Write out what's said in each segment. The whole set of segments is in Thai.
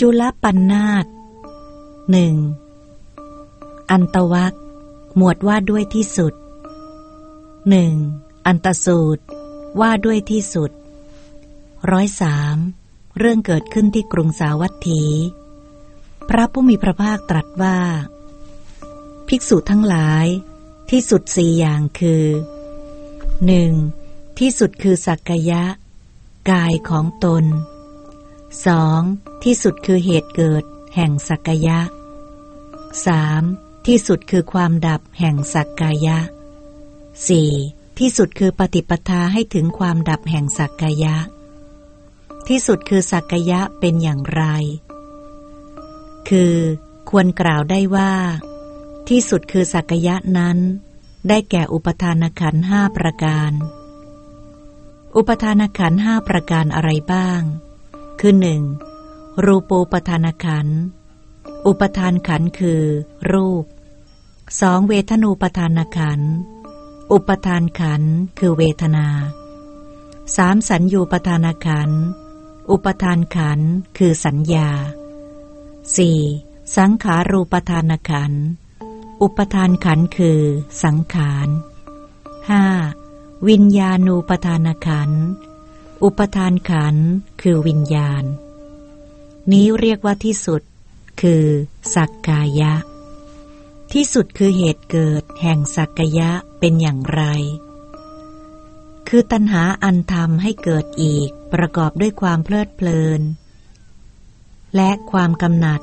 จุลปันนาตหนึ่งอันตวักหมวดว่าด้วยที่สุดหนึ่งอันตสูตรว่าด้วยที่สุดร้อยสามเรื่องเกิดขึ้นที่กรุงสาวัตถี พระผู้มีพระภาคตรัสว่า ภิกษุทั้งหลาย ที่สุดสี่อย่างคือหนึ่งที่สุดคือสักกยะ กายของตน สองที่สุดคือเหตุเกิด แห่งสักกยะสามที่สุดคือความดับแห่งสักกายะสี่ที่สุดคือปฏิปทาให้ถึงความดับแห่งสักกายะ ที่สุดคือสักกายะเป็นอย่างไร คือควรกล่าวได้ว่า ที่สุดคือสักกายะนั้น ได้แก่อุปทานขันห้าประการ อุปทานขันห้าประการอะไรบ้าง คือหนึ่งรูปูปทานขัน อุปทานขันคือ รูปสองเวทนูปทานขัน อุปทานขันคือเวทนาสามสัญญูปทานขัน อุปทานขันคือสัญญาสี่สังขารูปทานขัน อุปทานขันคือสังขารห้าวิญญาณูปทานขัน อุปทานขันคือวิญญาณ นี้เรียกว่าที่สุด คือสักกายะ ที่สุดคือเหตุเกิดแห่งสักกายะเป็นอย่างไร คือตัณหาอันทำให้เกิดอีกประกอบด้วยความเพลิดเพลิน และความกำหนัด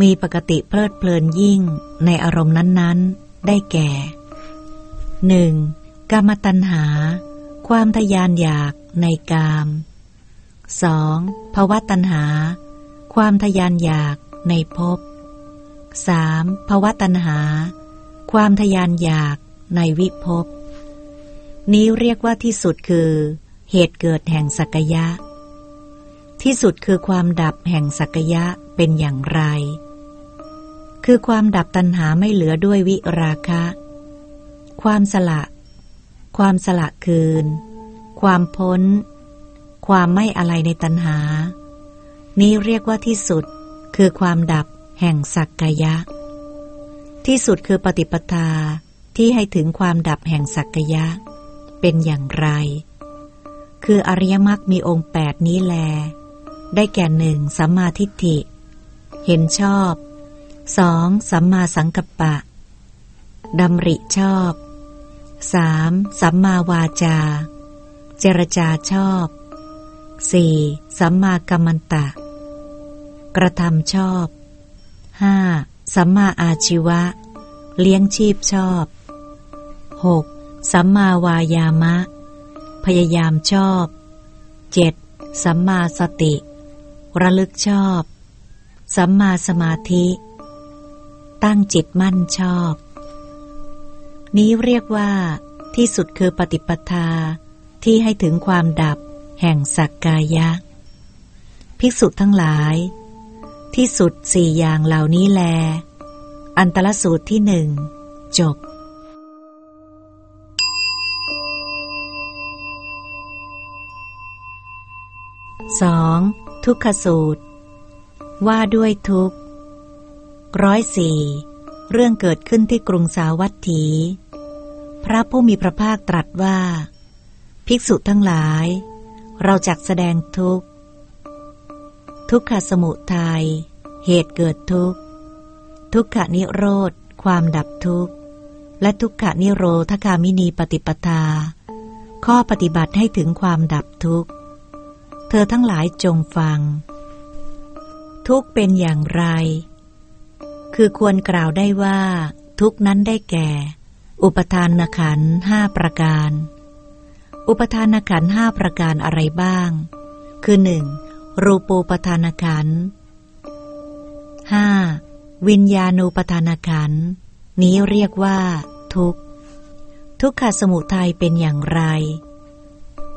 มีปกติเพลิดเพลินยิ่งในอารมณ์นั้นๆ ได้แก่ 1. กามตัณหา ความทยานอยาก ในกาม 2. ภวะตัณหา ความทยานอยากในภพ 3. ภวะตัณหา ความทยานอยากในวิภพ นี้เรียกว่าที่สุดคือ เหตุเกิดแห่งสักยะ ที่สุดคือความดับแห่งสักยะเป็นอย่างไร คือความดับตัณหาไม่เหลือด้วยวิราคะ ความสละ ความสละคืน ความพ้น ความไม่อะไรในตัณหา นี้เรียกว่าที่สุดคือความดับแห่งสักกายะ ที่สุดคือปฏิปทาที่ให้ถึงความดับแห่งสักกายะ เป็นอย่างไร คืออริยมรรคมีองค์แปดนี้แล ได้แก่หนึ่งสัมมาทิฏฐิ เห็นชอบสองสัมมาสังกัปปะดำริชอบสามสัมมาวาจา จรจาชอบสี่สัมมากัมมันตะ กระทำชอบห้าสัมมาอาชีวะ เลี้ยงชีพชอบ 6. สัมมาวายามะ พยายามชอบ 7. สัมมาสติ ระลึกชอบ สัมมาสมาธิ ตั้งจิตมั่นชอบ นี้เรียกว่า ที่สุดคือปฏิปทา ที่ให้ถึงความดับแห่งสักกายะ ภิกษุทั้งหลาย ที่สุดสี่อย่างเหล่านี้แล อันตรสูตรที่หนึ่งจบ 2. ทุกขสูตร ว่าด้วยทุกร้อยสี่เรื่องเกิดขึ้นที่กรุงสาวัตถี พระผู้มีพระภาคตรัสว่า ภิกษุทั้งหลาย เราจักแสดงทุกทุกขสมุทัย เหตุเกิดทุกทุกขนิโรธ ความดับทุกข์ และทุกขนิโรธคามินีปฏิปทา ข้อปฏิบัติให้ถึงความดับทุกข์ เธอทั้งหลายจงฟัง ทุกเป็นอย่างไร คือควรกล่าวได้ว่า ทุกนั้นได้แก่ อุปทานขันห้าประการ อุปทานขันห้าประการอะไรบ้าง คือหนึ่งรูปูปทานขันห้าวิญญาณูปทานขันนี้เรียกว่า ทุกทุกขสมุทัยเป็นอย่างไร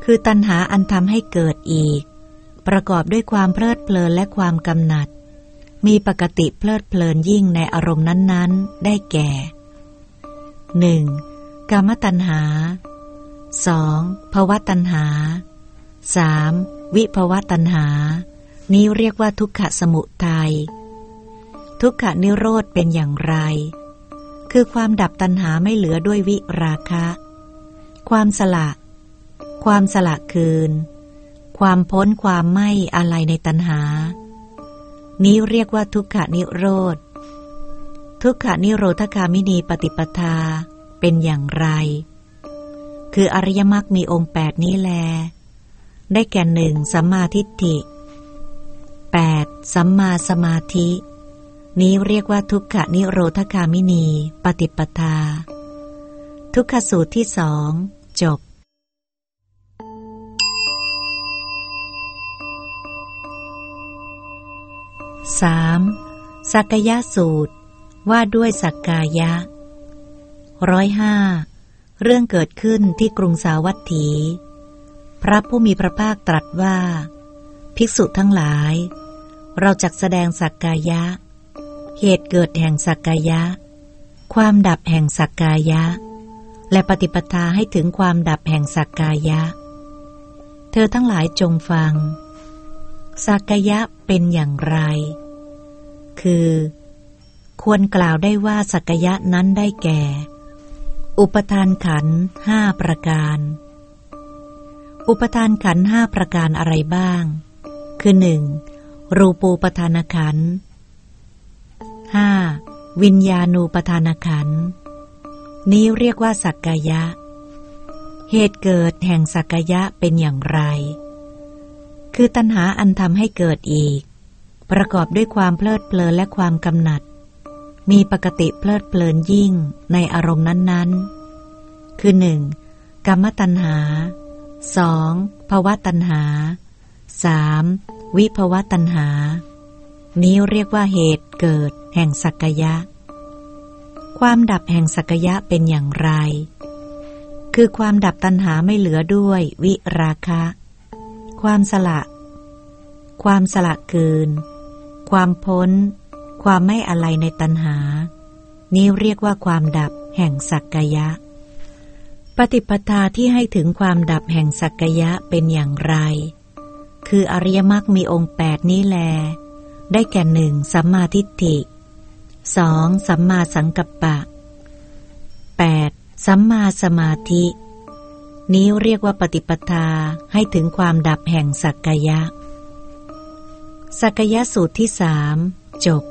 คือตัณหาอันทำให้เกิดอีก ประกอบด้วยความเพลิดเพลินและความกำหนัด มีปกติเพลิดเพลินยิ่งในอารมณ์นั้น ๆ ได้แก่ 1. กามตัณหา 2. ภวตัณหา 3. วิภวตัณหา นี้เรียกว่าทุกขสมุทัย ทุกขนิโรธเป็นอย่างไร คือความดับตัณหาไม่เหลือด้วยวิราคะ ความสละ ความสละคืน ความพ้นความไม่อะไรในตัณหา นี้เรียกว่าทุกขนิโรธ ทุกขนิโรธคามินีปฏิปทาเป็นอย่างไร คืออริยมรรคมีองค์แปดนี้แล ได้แก่หนึ่งสัมมาทิฏฐิ 8. สัมมาสมาธิ นี้เรียกว่าทุกขนิโรธคามินี ปฏิปทา ทุกขสูตรที่สองจบ 3. สักยะสูตรว่าด้วยสักกายะร้อยห้า เรื่องเกิดขึ้นที่กรุงสาวัตถี พระผู้มีพระภาคตรัสว่า ภิกษุทั้งหลาย เราจักแสดงสักกายะ เหตุเกิดแห่งสักกายะ ความดับแห่งสักกายะ และปฏิปทาให้ถึงความดับแห่งสักกายะ เธอทั้งหลายจงฟัง สักกายะเป็นอย่างไร คือ ควรกล่าวได้ว่าสักกายะนั้นได้แก่ อุปทานขันห้าประการ อุปทานขันห้าประการอะไรบ้าง คือหนึ่งรูปูปทานขันห้าวิญญาณูปทานขันนี้เรียกว่าสักกายะ เหตุเกิดแห่งสักกายะเป็นอย่างไร คือตัณหาอันทำให้เกิดอีก ประกอบด้วยความเพลิดเพลินและความกำหนัด มีปกติเพลิดเพลินยิ่งในอารมณ์นั้นๆ คือหนึ่งกรรมตัณหาสองภวะตัณหาสามวิภวะตัณหา นี้เรียกว่าเหตุเกิดแห่งสักยะ ความดับแห่งสักยะเป็นอย่างไร คือความดับตัณหาไม่เหลือด้วยวิราคะ ความสละ ความสละคืน ความพ้น ความไม่อะไรในตัณหา นี้เรียกว่าความดับแห่งสักกายะ ปฏิปทาที่ให้ถึงความดับแห่งสักกายะเป็นอย่างไร คืออริยมรรคมีองค์แปดนี้แล ได้แก่หนึ่งสัมมาทิฏฐิสองสัมมาสังกัปปะ 8. สัมมาสมาธิ นี้เรียกว่าปฏิปทาให้ถึงความดับแห่งสักกายะ สักกายะสูตรที่สามจบ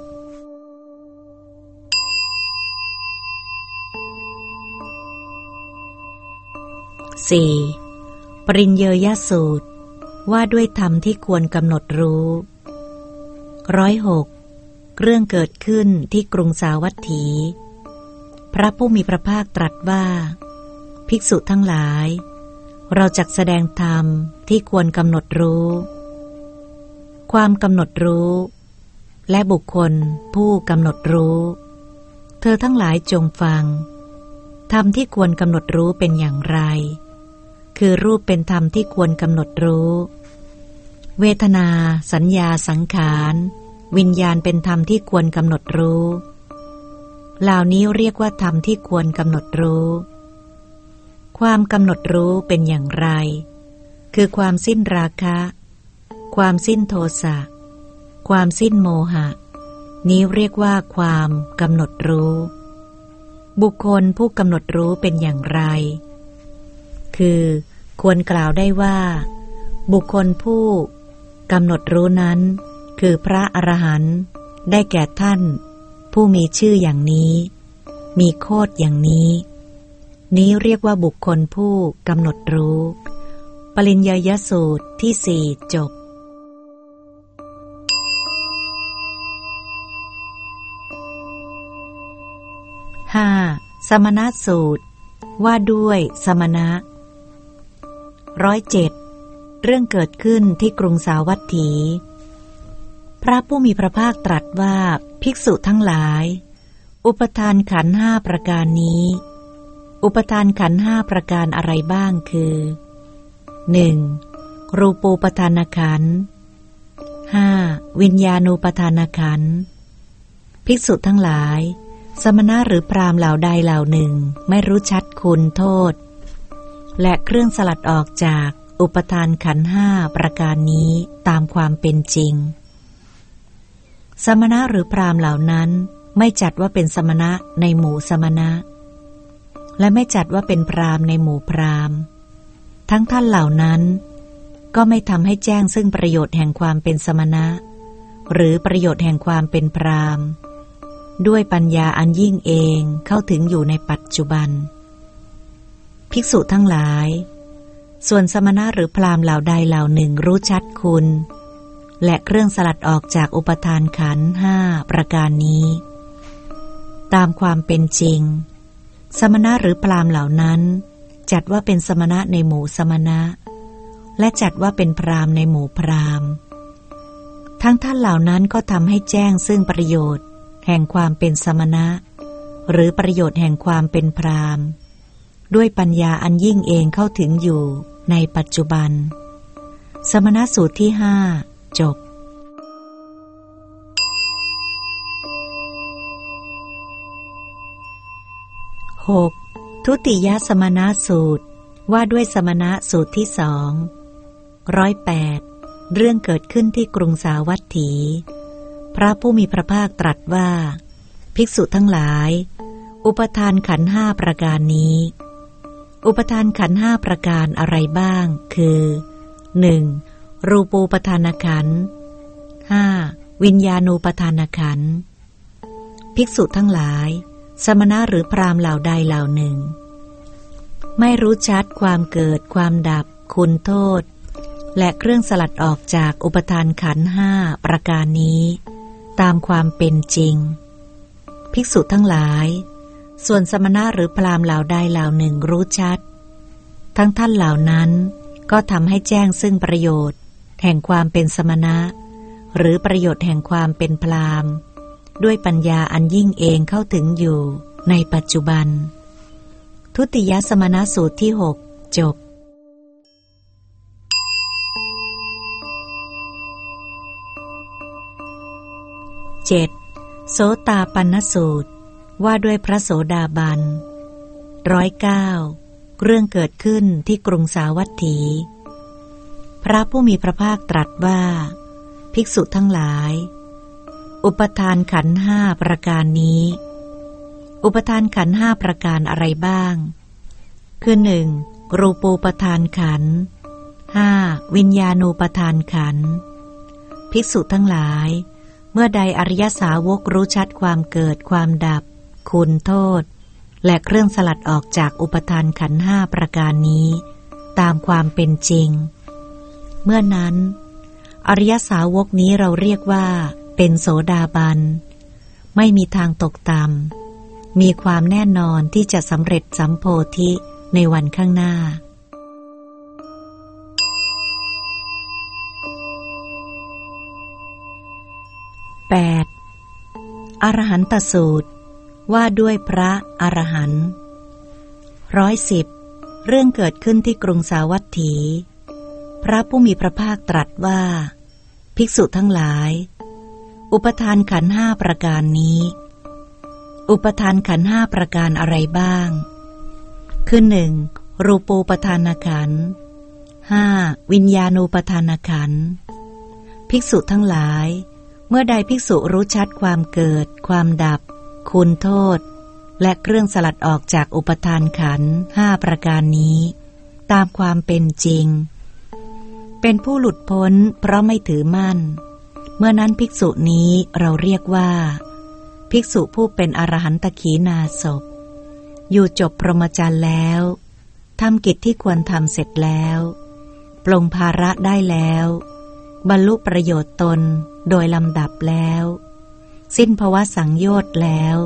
4. ปริญเยยสูตร ว่าด้วยธรรมที่ควรกำหนดรู้ร้อยหกเรื่องเกิดขึ้นที่กรุงสาวัตถี พระผู้มีพระภาคตรัสว่า ภิกษุทั้งหลาย เราจักแสดงธรรมที่ควรกำหนดรู้ ความกำหนดรู้ และบุคคลผู้กำหนดรู้ เธอทั้งหลายจงฟังธรรมที่ควรกำหนดรู้เป็นอย่างไร คือรูปเป็นธรรมที่ควรกำหนดรู้ เวทนา สัญญาสังขาร วิญญาณเป็นธรรมที่ควรกำหนดรู้เหล่านี้เรียกว่าธรรมที่ควรกำหนดรู้ ความกำหนดรู้เป็นอย่างไร คือความสิ้นราคะ ความสิ้นโทสะ ความสิ้นโมหะ นี้เรียกว่าความกำหนดรู้ บุคคลผู้กำหนดรู้เป็นอย่างไร คือ ควรกล่าวได้ว่า บุคคลผู้กำหนดรู้นั้น คือพระอรหันต์ได้แก่ท่าน ผู้มีชื่ออย่างนี้ มีโคดอย่างนี้ นี้เรียกว่าบุคคลผู้กำหนดรู้ ปริญญายสูตรที่สี่จบห้าสมณสูตร ว่าด้วยสมณะ ร้อยเจ็ดเรื่องเกิดขึ้นที่กรุงสาวัตถี พระผู้มีพระภาคตรัสว่าภิกษุทั้งหลาย อุปทานขันห้าประการนี้ อุปทานขันห้าประการอะไรบ้างคือ 1. รูปูปทานขันห้าวิญญาณูปทานขันภิกษุทั้งหลาย สมณะหรือพรามเหล่าใดเหล่าหนึ่งไม่รู้ชัดคุณโทษ และเครื่องสลัดออกจากอุปทานขันห้าประการนี้ตามความเป็นจริง สมณะหรือพรามเหล่านั้นไม่จัดว่าเป็นสมณะในหมู่สมณะ และไม่จัดว่าเป็นพรามในหมู่พรามทั้งท่านเหล่านั้น ก็ไม่ทำให้แจ้งซึ่งประโยชน์แห่งความเป็นสมณะ หรือประโยชน์แห่งความเป็นพรามด้วยปัญญาอันยิ่งเองเข้าถึงอยู่ในปัจจุบัน ภิกษุทั้งหลาย ส่วนสมณะหรือพรามเหล่าใดเหล่าหนึ่งรู้ชัดคุณ และเครื่องสลัดออกจากอุปทานขันห้าประการนี้ ตามความเป็นจริง สมณะหรือพรามเหล่านั้น จัดว่าเป็นสมณะในหมู่สมณะ และจัดว่าเป็นพรามในหมู่พรามทั้งท่านเหล่านั้นก็ทำให้แจ้งซึ่งประโยชน์ แห่งความเป็นสมณะ หรือประโยชน์แห่งความเป็นพราม ด้วยปัญญาอันยิ่งเองเข้าถึงอยู่ในปัจจุบัน สมณสูตรที่ห้าจบ 6. ทุติยสมณสูตรว่าด้วยสมณะสูตรที่สองร้อยแปดเรื่องเกิดขึ้นที่กรุงสาวัตถี พระผู้มีพระภาคตรัสว่า ภิกษุทั้งหลาย อุปทานขันห้าประการนี้ อุปทานขันห้าประการอะไรบ้าง คือ 1. รูปูปทานขันห้าวิญญาณูปทานขันภิกษุทั้งหลาย สมณะหรือพรามเหล่าใดเหล่าหนึ่ง ไม่รู้ชัดความเกิด ความดับ คุณโทษ และเครื่องสลัดออกจากอุปทานขันห้าประการนี้ ตามความเป็นจริง ภิกษุทั้งหลาย ส่วนสมณะหรือพรามเหล่าใดเหล่าหนึ่งรู้ชัด ทั้งท่านเหล่านั้นก็ทำให้แจ้งซึ่งประโยชน์ แห่งความเป็นสมณะ หรือประโยชน์แห่งความเป็นพรามด้วยปัญญาอันยิ่งเองเข้าถึงอยู่ในปัจจุบัน ทุติยสมณสูตรที่หกจบ 7. โสตาปันสูตร ว่าด้วยพระโสดาบันร้อยเก้าเรื่องเกิดขึ้นที่กรุงสาวัตถี พระผู้มีพระภาคตรัสว่า ภิกษุทั้งหลาย อุปทานขันห้าประการนี้ อุปทานขันห้าประการอะไรบ้าง คือหนึ่งรูปูปทานขันห้าวิญญาณูปทานขัน ภิกษุทั้งหลาย เมื่อใดอริยสาวกรู้ชัดความเกิดความดับ คุณโทษ และเครื่องสลัดออกจากอุปทานขันห้าประการนี้ ตามความเป็นจริง เมื่อนั้น อริยสาวกนี้เราเรียกว่าเป็นโสดาบัน ไม่มีทางตกต่ำมีความแน่นอนที่จะสำเร็จสัมโพธิในวันข้างหน้า 8. อรหันตสูตร ว่าด้วยพระอรหันต์ร้อยสิบเรื่องเกิดขึ้นที่กรุงสาวัตถี พระผู้มีพระภาคตรัสว่า ภิกษุทั้งหลาย อุปทานขันห้าประการนี้ อุปทานขันห้าประการอะไรบ้าง คือหนึ่งรูปูปทานขันห้าวิญญาณูปทานขันภิกษุทั้งหลาย เมื่อใดภิกษุรู้ชัดความเกิด ความดับ คุณโทษ และเครื่องสลัดออกจากอุปทานขันห้าประการนี้ ตามความเป็นจริง เป็นผู้หลุดพ้นเพราะไม่ถือมั่น เมื่อนั้นภิกษุนี้เราเรียกว่า ภิกษุผู้เป็นอรหันตขีนาศพอยู่จบพรหมจรรย์แล้วทำกิจที่ควรทำเสร็จแล้วปลงภาระได้แล้ว บรรลุประโยชน์ตนโดยลำดับแล้ว สิ้นภวะสังโยชน์แล้ว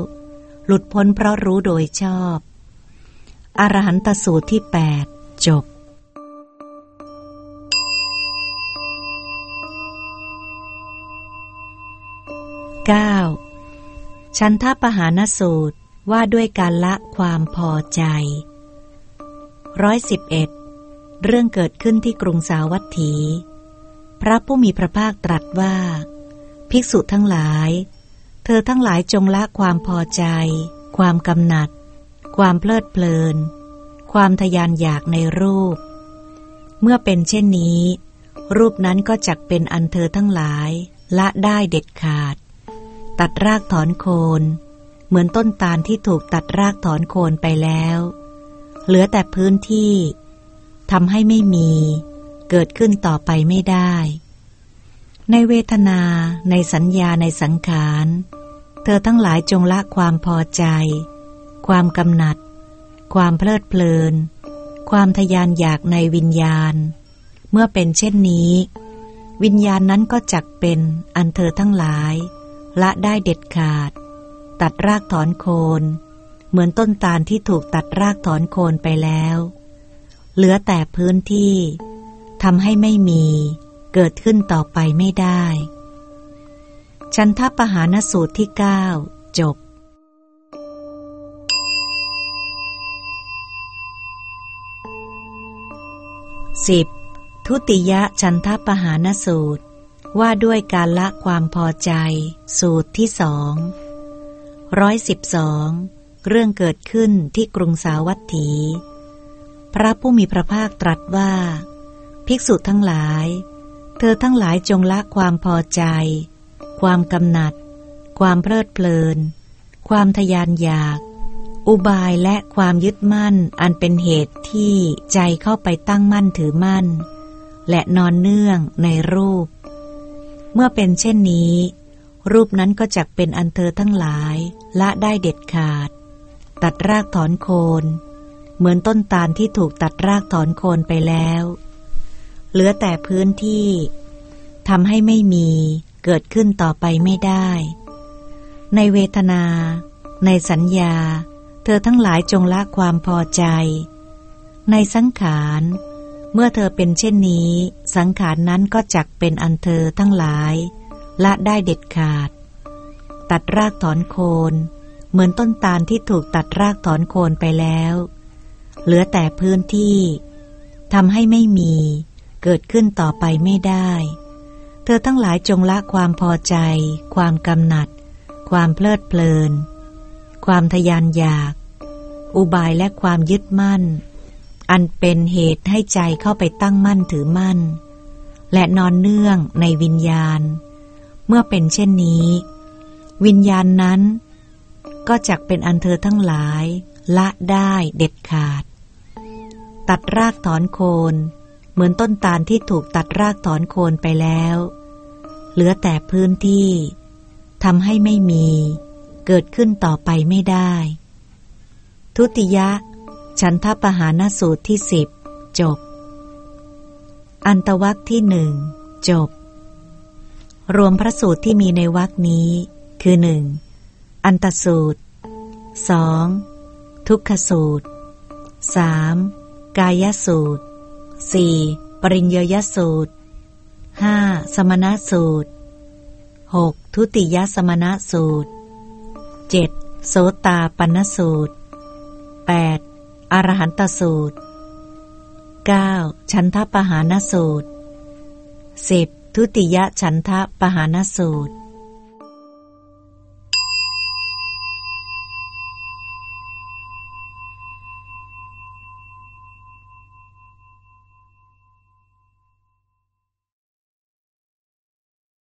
หลุดพ้นเพราะรู้โดยชอบ อรหันตสูตรที่แปดจบ 9. ชันทปหานสูตรว่าด้วยการละความพอใจร้อยสิบเอ็ดเรื่องเกิดขึ้นที่กรุงสาวัตถี พระผู้มีพระภาคตรัสว่า ภิกษุทั้งหลาย เธอทั้งหลายจงละความพอใจ ความกำหนัด ความเพลิดเพลิน ความทยานอยากในรูป เมื่อเป็นเช่นนี้ รูปนั้นก็จักเป็นอันเธอทั้งหลาย ละได้เด็ดขาด ตัดรากถอนโคน เหมือนต้นตาลที่ถูกตัดรากถอนโคนไปแล้ว เหลือแต่พื้นที่ทำให้ไม่มี เกิดขึ้นต่อไปไม่ได้ ในเวทนา ในสัญญาในสังขาร เธอทั้งหลายจงละความพอใจ ความกำหนัด ความเพลิดเพลิน ความทยานอยากในวิญญาณ เมื่อเป็นเช่นนี้ วิญญาณนั้นก็จักเป็นอันเธอทั้งหลาย ละได้เด็ดขาด ตัดรากถอนโคน เหมือนต้นตาลที่ถูกตัดรากถอนโคนไปแล้ว เหลือแต่พื้นที่ทำให้ไม่มี เกิดขึ้นต่อไปไม่ได้ ชันทปหานสูตรที่เก้าจบสิบทุติยะชันทปหานสูตร ว่าด้วยการละความพอใจ สูตรที่สองร้อยสิบสองเรื่องเกิดขึ้นที่กรุงสาวัตถี พระผู้มีพระภาคตรัสว่า ภิกษุทั้งหลาย เธอทั้งหลายจงละความพอใจ ความกำหนัด ความเพลิดเพลิน ความทยานอยาก อุบายและความยึดมั่นอันเป็นเหตุที่ใจเข้าไปตั้งมั่นถือมั่น และนอนเนื่องในรูป เมื่อเป็นเช่นนี้ รูปนั้นก็จักเป็นอันเธอทั้งหลายละได้เด็ดขาด ตัดรากถอนโคน เหมือนต้นตาลที่ถูกตัดรากถอนโคนไปแล้ว เหลือแต่พื้นที่ทำให้ไม่มีเกิดขึ้นต่อไปไม่ได้ ในเวทนา ในสัญญา เธอทั้งหลายจงละความพอใจ ในสังขารเมื่อเธอเป็นเช่นนี้ สังขารนั้นก็จักเป็นอันเธอทั้งหลายละได้เด็ดขาด ตัดรากถอนโคน เหมือนต้นตาลที่ถูกตัดรากถอนโคนไปแล้ว เหลือแต่พื้นที่ทำให้ไม่มี เกิดขึ้นต่อไปไม่ได้ เธอทั้งหลายจงละความพอใจ ความกำหนัด ความเพลิดเพลิน ความทยานอยาก อุบายและความยึดมั่น อันเป็นเหตุให้ใจเข้าไปตั้งมั่นถือมั่น และนอนเนื่องในวิญญาณ เมื่อเป็นเช่นนี้ วิญญาณนั้น ก็จักเป็นอันเธอทั้งหลาย ละได้เด็ดขาด ตัดรากถอนโคน เหมือนต้นตาลที่ถูกตัดรากถอนโคนไปแล้ว เหลือแต่พื้นที่ทำให้ไม่มี เกิดขึ้นต่อไปไม่ได้ ทุติยะ ฉันทปหานสูตรที่สิบจบ อันตวักที่หนึ่งจบ รวมพระสูตรที่มีในวักนี้ คือหนึ่งอันตสูตรสองทุกขสูตร 3. กายสูตร 4. ปริญญยสูตร 5. สมณสูตร 6. ทุติยสมณสูตร 7. โสตาปันสูตร 8. อรหันตสูตร 9. ฉันทปหานสูตร 10. ทุติยฉันทปหานสูตร